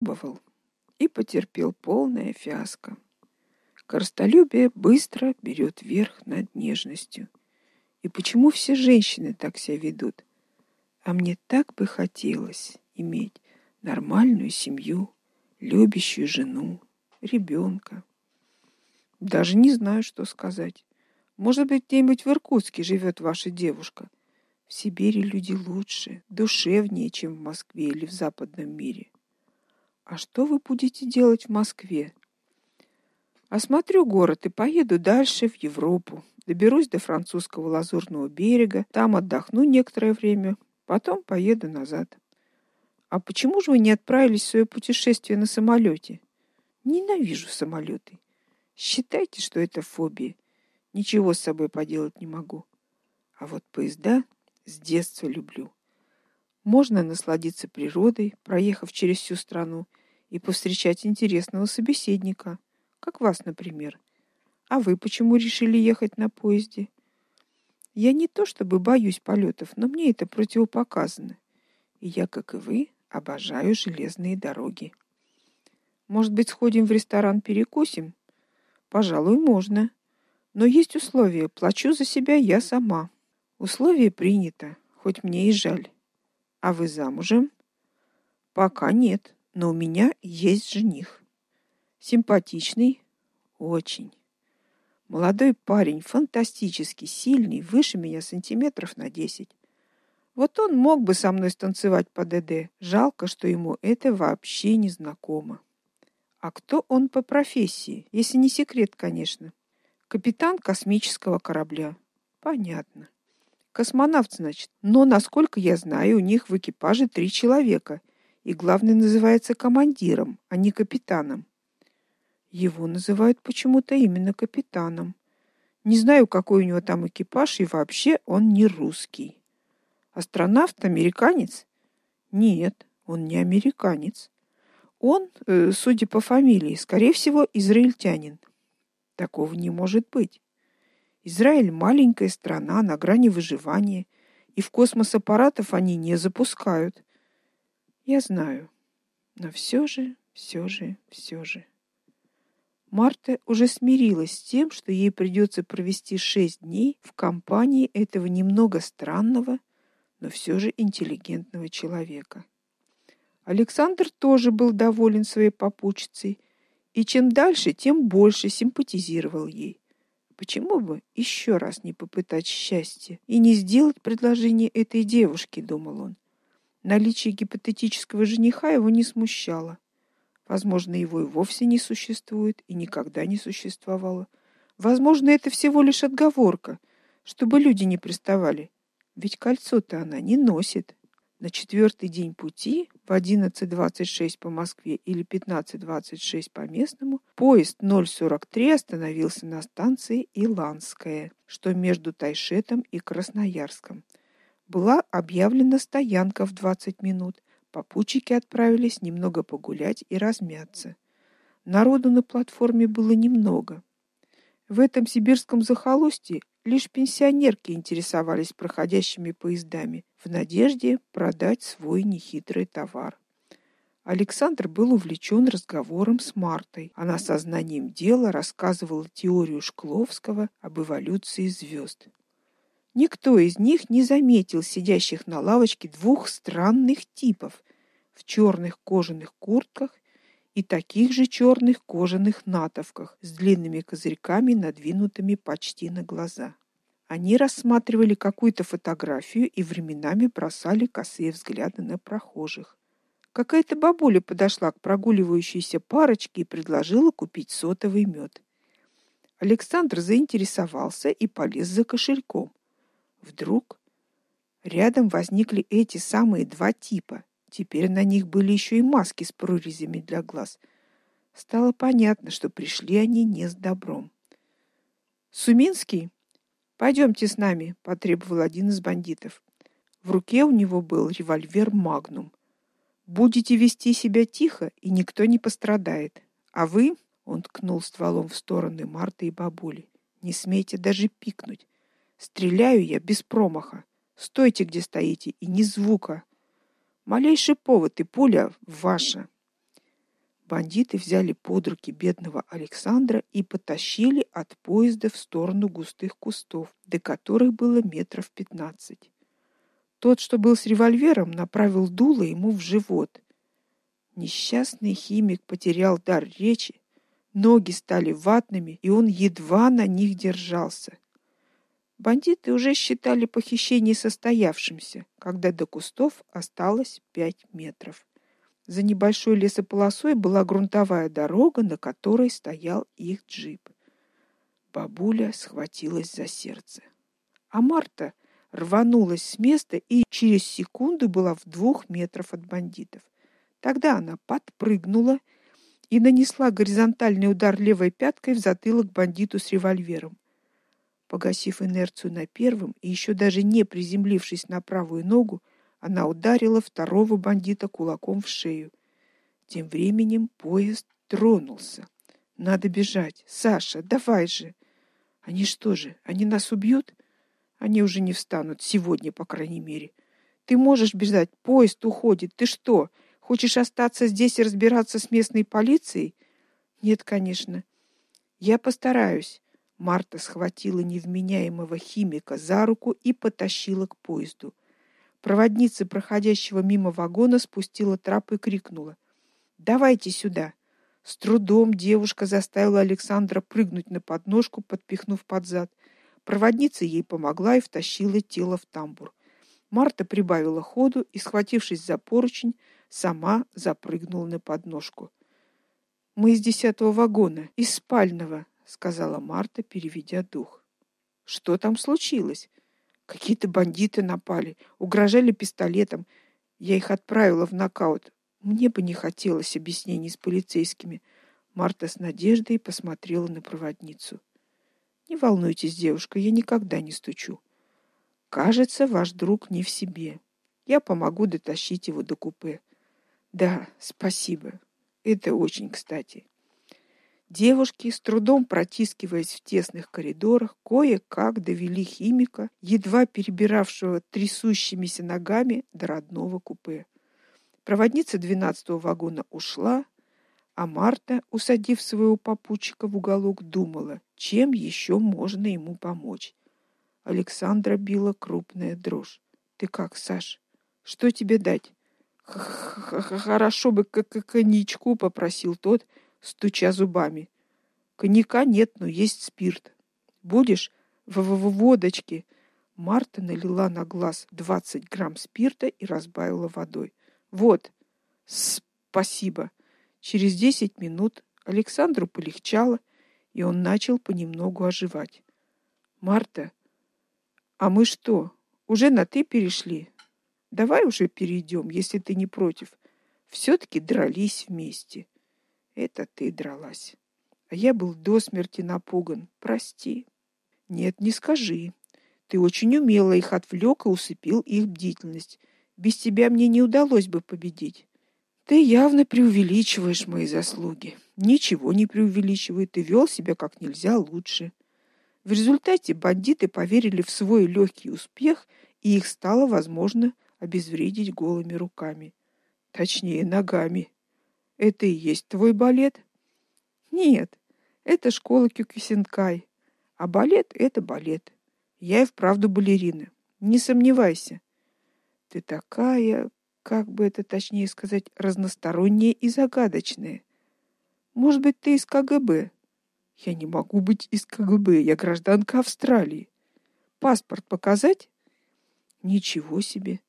бывал и потерпел полное фиаско. Коростолюбие быстро берет верх над нежностью. И почему все женщины так себя ведут? А мне так бы хотелось иметь нормальную семью, любящую жену, ребенка. Даже не знаю, что сказать. Может быть, где-нибудь в Иркутске живет ваша девушка. В Сибири люди лучше, душевнее, чем в Москве или в западном мире. А что вы будете делать в Москве? Осмотрю город и поеду дальше в Европу. Доберусь до французского лазурного берега, там отдохну некоторое время, потом поеду назад. А почему же вы не отправились в свое путешествие на самолете? Ненавижу самолеты. Считайте, что это фобия. Ничего с собой поделать не могу. А вот поезда с детства люблю. Можно насладиться природой, проехав через всю страну, и повстречать интересного собеседника как вас, например. А вы почему решили ехать на поезде? Я не то чтобы боюсь полетов, но мне это противопоказано. И я, как и вы, обожаю железные дороги. Может быть, сходим в ресторан перекусим? Пожалуй, можно. Но есть условие: плачу за себя я сама. Условие принято, хоть мне и жаль. А вы замужем? Пока нет, но у меня есть жених. Симпатичный, очень. Молодой парень, фантастически сильный, выше меня сантиметров на десять. Вот он мог бы со мной станцевать по ДД. Жалко, что ему это вообще не знакомо. А кто он по профессии, если не секрет, конечно? Капитан космического корабля. Понятно. Космонавт, значит. Но, насколько я знаю, у них в экипаже три человека, и главный называется командиром, а не капитаном. Его называют почему-то именно капитаном. Не знаю, какой у него там экипаж, и вообще он не русский. Астронавт американец? Нет, он не американец. Он, э, судя по фамилии, скорее всего, израильтянин. Такого не может быть. Израиль маленькая страна на грани выживания, и в космос аппаратов они не запускают. Я знаю. Но все же, все же, все же Марта уже смирилась с тем, что ей придется провести шесть дней в компании этого немного странного, но все же интеллигентного человека. Александр тоже был доволен своей попутчицей, и чем дальше, тем больше симпатизировал ей. Почему бы еще раз не попытать счастья и не сделать предложение этой девушке, думал он. Наличие гипотетического жениха его не смущало. Возможно, его и вовсе не существует и никогда не существовало. Возможно, это всего лишь отговорка, чтобы люди не приставали. Ведь кольцо-то она не носит. На четвертый день пути в 11:26 по Москве или 15:26 по местному поезд 043 остановился на станции Иланская, что между Тайшетом и Красноярском. Была объявлена стоянка в 20 минут. Попутчики отправились немного погулять и размяться. Народу на платформе было немного. В этом сибирском захолустье лишь пенсионерки интересовались проходящими поездами в надежде продать свой нехитрый товар. Александр был увлечен разговором с Мартой. Она сознанием дела рассказывала теорию Шкловского об эволюции звезд. Никто из них не заметил сидящих на лавочке двух странных типов в черных кожаных куртках и таких же черных кожаных натовках с длинными козырьками, надвинутыми почти на глаза. Они рассматривали какую-то фотографию и временами бросали косые взгляды на прохожих. Какая-то бабуля подошла к прогуливающейся парочке и предложила купить сотовый мед. Александр заинтересовался и полез за кошельком. Вдруг рядом возникли эти самые два типа. Теперь на них были еще и маски с прорезями для глаз. Стало понятно, что пришли они не с добром. Суминский, пойдемте с нами, потребовал один из бандитов. В руке у него был револьвер Магнум. Будете вести себя тихо, и никто не пострадает. А вы, он ткнул стволом в стороны Марты и бабули, не смейте даже пикнуть. Стреляю я без промаха. Стойте, где стоите, и ни звука. Малейший повод и пуля ваша. Бандиты взяли под руки бедного Александра и потащили от поезда в сторону густых кустов, до которых было метров пятнадцать. Тот, что был с револьвером, направил дуло ему в живот. Несчастный химик потерял дар речи, ноги стали ватными, и он едва на них держался. Бандиты уже считали похищение состоявшимся, когда до кустов осталось пять метров. За небольшой лесополосой была грунтовая дорога, на которой стоял их джип. Бабуля схватилась за сердце. А Марта рванулась с места и через секунду была в двух метрах от бандитов. Тогда она подпрыгнула и нанесла горизонтальный удар левой пяткой в затылок бандиту с револьвером. Погасив инерцию на первом и еще даже не приземлившись на правую ногу, она ударила второго бандита кулаком в шею. Тем временем поезд тронулся. Надо бежать. Саша, давай же. Они что же, они нас убьют? Они уже не встанут сегодня, по крайней мере. Ты можешь бежать, поезд уходит. Ты что, хочешь остаться здесь и разбираться с местной полицией? Нет, конечно. Я постараюсь. Марта схватила невменяемого химика за руку и потащила к поезду. Проводница проходящего мимо вагона спустила трап и крикнула: "Давайте сюда!" С трудом девушка заставила Александра прыгнуть на подножку, подпихнув под зад. Проводница ей помогла и втащила тело в тамбур. Марта прибавила ходу и, схватившись за поручень, сама запрыгнула на подножку. Мы из десятого вагона, из спального, сказала Марта, переведя дух. Что там случилось? Какие-то бандиты напали, угрожали пистолетом. Я их отправила в нокаут. Мне бы не хотелось объяснений с полицейскими. Марта с надеждой посмотрела на проводницу. Не волнуйтесь, девушка, я никогда не стучу. Кажется, ваш друг не в себе. Я помогу дотащить его до купе. Да, спасибо. Это очень кстати. Девушки, с трудом протискиваясь в тесных коридорах, кое-как довели химика, едва перебиравшего трясущимися ногами до родного купе. Проводница двенадцатого вагона ушла, а Марта, усадив своего попутчика в уголок, думала, чем еще можно ему помочь. Александра била крупная дрожь. Ты как, Саш? Что тебе дать? Хорошо бы как коньячку попросил тот, стуча зубами. Коньяка нет, но есть спирт. Будешь в, в, в водочке? Марта налила на глаз 20 грамм спирта и разбавила водой. Вот. Спасибо. Через 10 минут Александру полегчало, и он начал понемногу оживать. Марта, а мы что, уже на ты перешли? Давай уже перейдем, если ты не против. все таки дрались вместе. Это ты дралась. А я был до смерти напуган. Прости. Нет, не скажи. Ты очень умело их отвлек и усыпил их бдительность. Без тебя мне не удалось бы победить. Ты явно преувеличиваешь мои заслуги. Ничего не преувеличивай, ты вел себя как нельзя лучше. В результате бандиты поверили в свой легкий успех, и их стало возможно обезвредить голыми руками, точнее, ногами. Это и есть твой балет? Нет, это школа Кюкюсинкай. А балет это балет. Я и вправду балерина. Не сомневайся. Ты такая, как бы это точнее сказать, разносторонняя и загадочная. Может быть, ты из КГБ? Я не могу быть из КГБ, я гражданка Австралии. Паспорт показать? Ничего себе.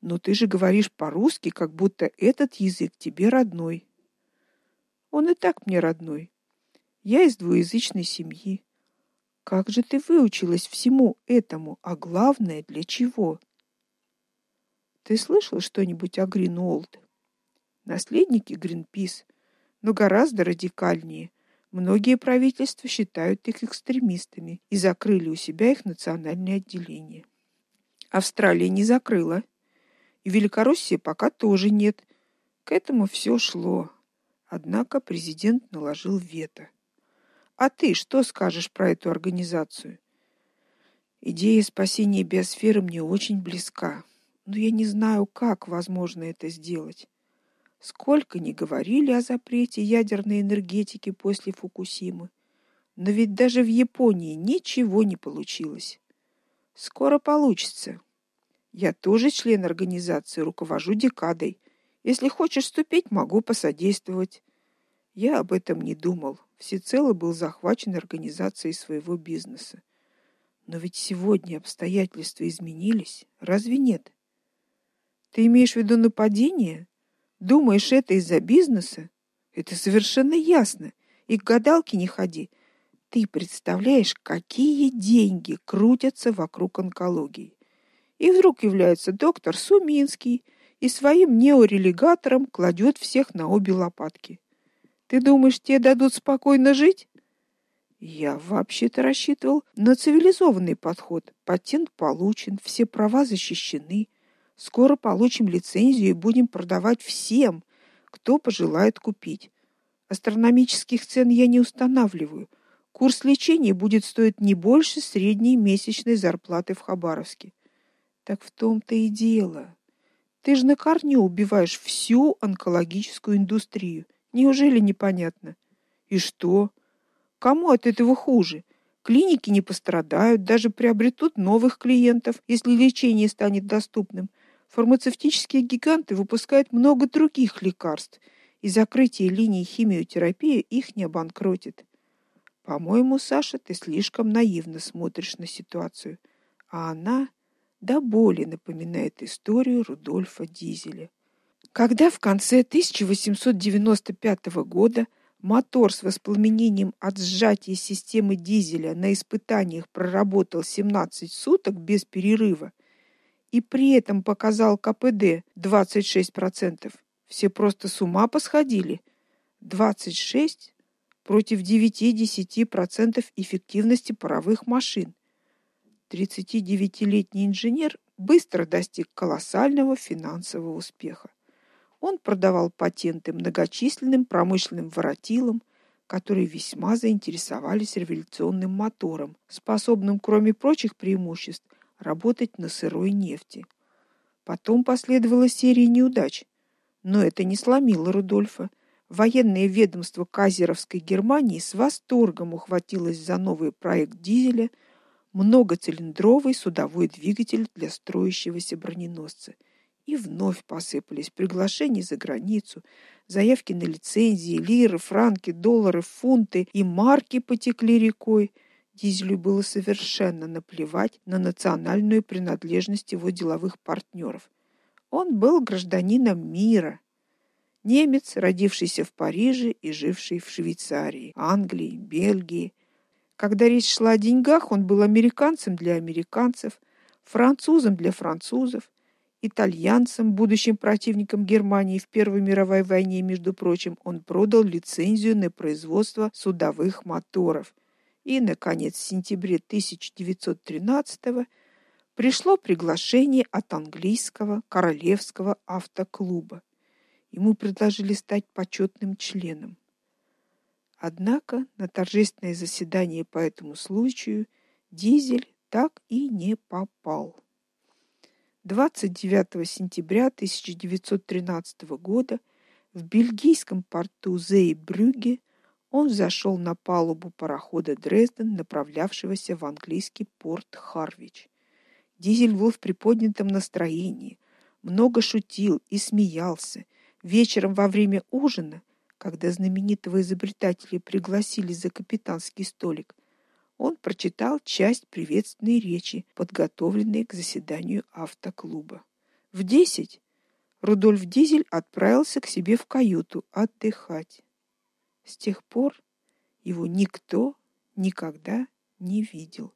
Но ты же говоришь по-русски, как будто этот язык тебе родной. Он и так мне родной. Я из двуязычной семьи. Как же ты выучилась всему этому, а главное, для чего? Ты слышал что-нибудь о Гринолд? Наследники Гринпис, но гораздо радикальнее. Многие правительства считают их экстремистами и закрыли у себя их национальное отделение. Австралия не закрыла. И Великороссия пока тоже нет. К этому все шло. Однако президент наложил вето. А ты что скажешь про эту организацию? Идея спасения биосферы мне очень близка, но я не знаю, как возможно это сделать. Сколько ни говорили о запрете ядерной энергетики после Фукусимы, но ведь даже в Японии ничего не получилось. Скоро получится. Я тоже член организации, руковожу декадой. Если хочешь вступить, могу посодействовать. Я об этом не думал, всецело был захвачен организацией своего бизнеса. Но ведь сегодня обстоятельства изменились, разве нет? Ты имеешь в виду нападение? Думаешь, это из-за бизнеса? Это совершенно ясно. И к гадалке не ходи. Ты представляешь, какие деньги крутятся вокруг онкологии? И вдруг является доктор Суминский и своим неорелигатором кладет всех на обе лопатки. Ты думаешь, те дадут спокойно жить? Я вообще-то рассчитывал на цивилизованный подход. Патент получен, все права защищены. Скоро получим лицензию и будем продавать всем, кто пожелает купить. Астрономических цен я не устанавливаю. Курс лечения будет стоить не больше средней месячной зарплаты в Хабаровске. Так в том-то и дело. Ты же на корню убиваешь всю онкологическую индустрию. Неужели непонятно? И что? Кому от этого хуже? Клиники не пострадают, даже приобретут новых клиентов, если лечение станет доступным. Фармацевтические гиганты выпускают много других лекарств, и закрытие линий химиотерапии их не обанкротит. По-моему, Саша, ты слишком наивно смотришь на ситуацию, а она до боли напоминает историю Рудольфа Дизеля. Когда в конце 1895 года мотор с воспламенением от сжатия системы дизеля на испытаниях проработал 17 суток без перерыва и при этом показал КПД 26%, все просто с ума посходили. 26 против 9-10% эффективности паровых машин. 39-летний инженер быстро достиг колоссального финансового успеха. Он продавал патенты многочисленным промышленным воротилам, которые весьма заинтересовались революционным мотором, способным, кроме прочих преимуществ, работать на сырой нефти. Потом последовала серия неудач, но это не сломило Рудольфа. Военное ведомство Казеровской Германии с восторгом ухватилось за новый проект дизеля, многоцилиндровый судовой двигатель для строящегося броненосца – и вновь посыпались приглашения за границу, заявки на лицензии, лиры, франки, доллары, фунты и марки потекли рекой. Дизелю было совершенно наплевать на национальную принадлежность его деловых партнеров. Он был гражданином мира. Немец, родившийся в Париже и живший в Швейцарии, Англии, Бельгии. Когда речь шла о деньгах, он был американцем для американцев, французом для французов, итальянцам, будущим противникам Германии в Первой мировой войне, между прочим, он продал лицензию на производство судовых моторов. И наконец, в сентябре 1913 пришло приглашение от английского королевского автоклуба. Ему предложили стать почетным членом. Однако на торжественное заседание по этому случаю Дизель так и не попал. 29 сентября 1913 года в бельгийском порту Зейбрюгге он зашел на палубу парохода Дрезден, направлявшегося в английский порт Харвич. Дизель был в приподнятом настроении, много шутил и смеялся. Вечером во время ужина, когда знаменитого изобретателя пригласили за капитанский столик, он прочитал часть приветственной речи, подготовленной к заседанию автоклуба. В десять Рудольф Дизель отправился к себе в каюту отдыхать. С тех пор его никто никогда не видел.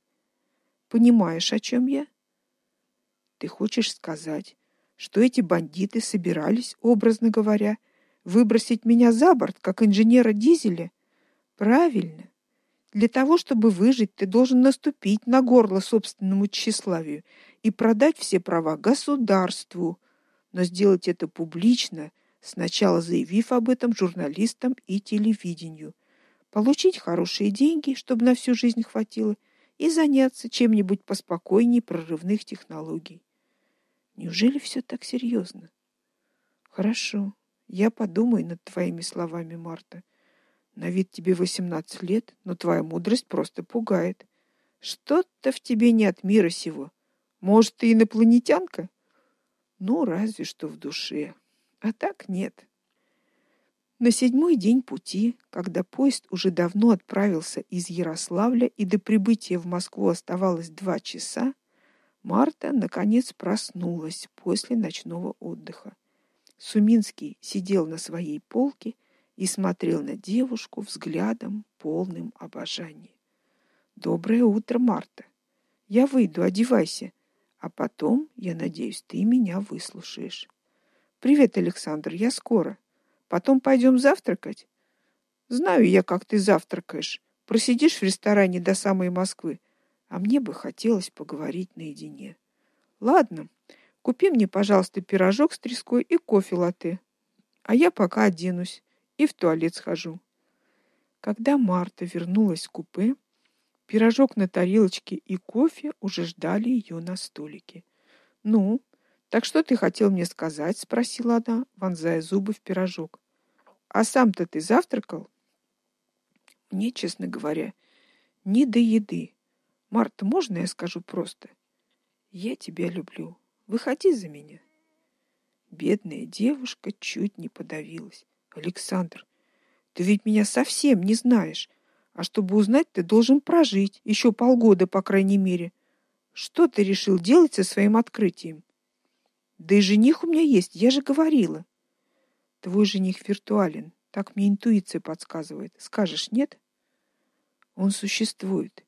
Понимаешь, о чем я? Ты хочешь сказать, что эти бандиты собирались, образно говоря, выбросить меня за борт, как инженера Дизеля? Правильно. Для того, чтобы выжить, ты должен наступить на горло собственному тщеславию и продать все права государству, но сделать это публично, сначала заявив об этом журналистам и телевидению. Получить хорошие деньги, чтобы на всю жизнь хватило, и заняться чем-нибудь поспокойнее прорывных технологий. Неужели все так серьезно? Хорошо. Я подумаю над твоими словами, Марта. На вид тебе 18 лет, но твоя мудрость просто пугает. Что-то в тебе не от мира сего. Может, ты инопланетянка? Ну, разве что в душе. А так нет. На седьмой день пути, когда поезд уже давно отправился из Ярославля и до прибытия в Москву оставалось два часа, Марта наконец проснулась после ночного отдыха. Суминский сидел на своей полке и смотрел на девушку взглядом полным обожания. Доброе утро, Марта. Я выйду, одевайся, а потом, я надеюсь, ты меня выслушаешь. Привет, Александр, я скоро. Потом пойдем завтракать. Знаю я, как ты завтракаешь. Просидишь в ресторане до самой Москвы, а мне бы хотелось поговорить наедине. Ладно, купи мне, пожалуйста, пирожок с треской и кофе латте. А я пока оденусь и в туалет схожу. Когда Марта вернулась в купе, пирожок на тарелочке и кофе уже ждали ее на столике. Ну, так что ты хотел мне сказать, спросила она, вонзая зубы в пирожок. А сам-то ты завтракал? Мне, честно говоря, не до еды. Марта, можно я скажу просто? Я тебя люблю. Выходи за меня. Бедная девушка чуть не подавилась. Александр, ты ведь меня совсем не знаешь. А чтобы узнать, ты должен прожить еще полгода, по крайней мере. Что ты решил делать со своим открытием? Да и жених у меня есть, я же говорила. Твой жених виртуален, так мне интуиция подсказывает. Скажешь нет? Он существует,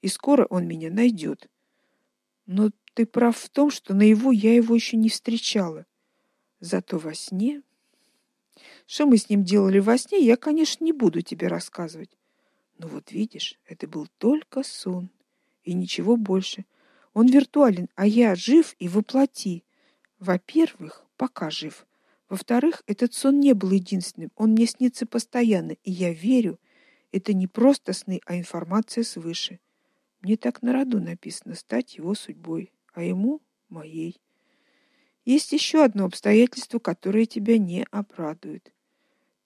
и скоро он меня найдет. Но ты прав в том, что на его я его еще не встречала. Зато во сне Что мы с ним делали во сне, я, конечно, не буду тебе рассказывать. Но вот видишь, это был только сон и ничего больше. Он виртуален, а я жив и воплоти. Во-первых, пока жив. Во-вторых, этот сон не был единственным. Он мне снится постоянно, и я верю, это не просто сны, а информация свыше. Мне так на роду написано стать его судьбой, а ему моей. Есть еще одно обстоятельство, которое тебя не обрадует.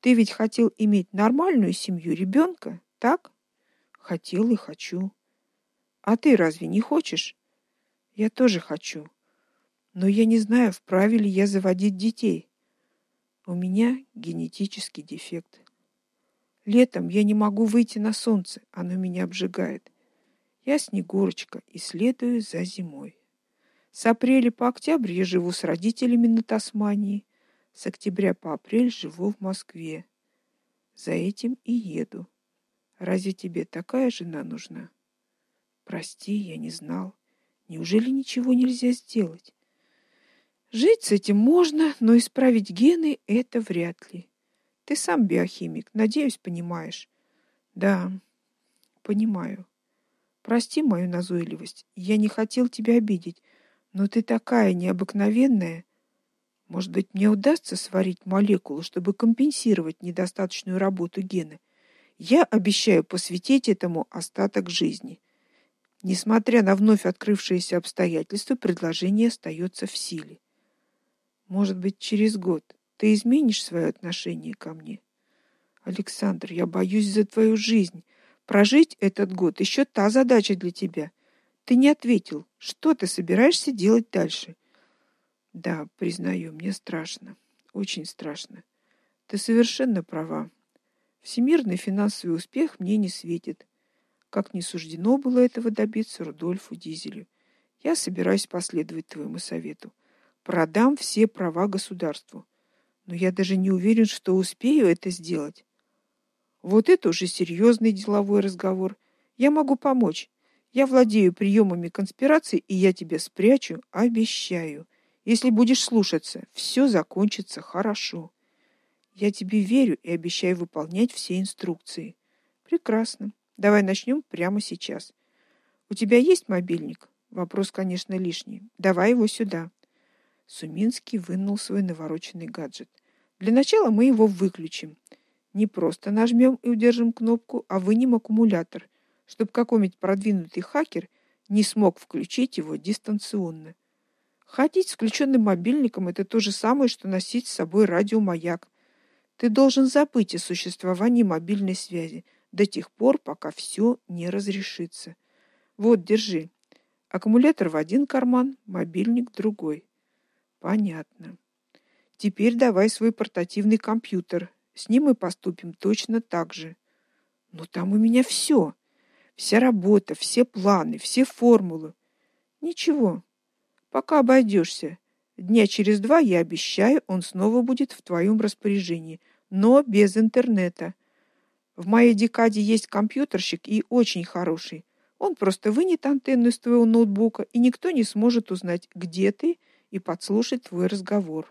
Ты ведь хотел иметь нормальную семью, ребенка, так? Хотел и хочу. А ты разве не хочешь? Я тоже хочу. Но я не знаю, вправе ли я заводить детей. У меня генетический дефект. Летом я не могу выйти на солнце, оно меня обжигает. Я снегурочка и следую за зимой. С апреля по октябрь я живу с родителями на Тасмании, с октября по апрель живу в Москве. За этим и еду. Разве тебе такая жена нужна? Прости, я не знал. Неужели ничего нельзя сделать? Жить с этим можно, но исправить гены это вряд ли. Ты сам биохимик, надеюсь, понимаешь. Да, понимаю. Прости мою назойливость. Я не хотел тебя обидеть, но ты такая необыкновенная. Может быть, мне удастся сварить молекулу, чтобы компенсировать недостаточную работу гена. Я обещаю посвятить этому остаток жизни. Несмотря на вновь открывшиеся обстоятельства, предложение остается в силе. Может быть, через год ты изменишь свое отношение ко мне? Александр, я боюсь за твою жизнь. Прожить этот год еще та задача для тебя. Ты не ответил. Что ты собираешься делать дальше? Да, признаю, мне страшно. Очень страшно. Ты совершенно права. Всемирный финансовый успех мне не светит. Как не суждено было этого добиться Рудольфу Дизелю. Я собираюсь последовать твоему совету продам все права государству. Но я даже не уверен, что успею это сделать. Вот это уже серьезный деловой разговор. Я могу помочь. Я владею приемами конспирации, и я тебе спрячу, обещаю. Если будешь слушаться, все закончится хорошо. Я тебе верю и обещаю выполнять все инструкции. Прекрасно. Давай начнем прямо сейчас. У тебя есть мобильник? Вопрос, конечно, лишний. Давай его сюда. Суминский вынул свой навороченный гаджет. Для начала мы его выключим. Не просто нажмем и удержим кнопку, а вынем аккумулятор, чтобы какой-нибудь продвинутый хакер не смог включить его дистанционно. Ходить с включенным мобильником это то же самое, что носить с собой радиомаяк. Ты должен забыть о существовании мобильной связи до тех пор, пока все не разрешится. Вот, держи. Аккумулятор в один карман, мобильник в другой. Понятно. Теперь давай свой портативный компьютер. С ним мы поступим точно так же. Но там у меня все, Вся работа, все планы, все формулы. Ничего. Пока обойдешься. Дня через два, я обещаю, он снова будет в твоем распоряжении, но без интернета. В моей декаде есть компьютерщик и очень хороший. Он просто вынет антенну из твоего ноутбука, и никто не сможет узнать, где ты, и подслушать твой разговор.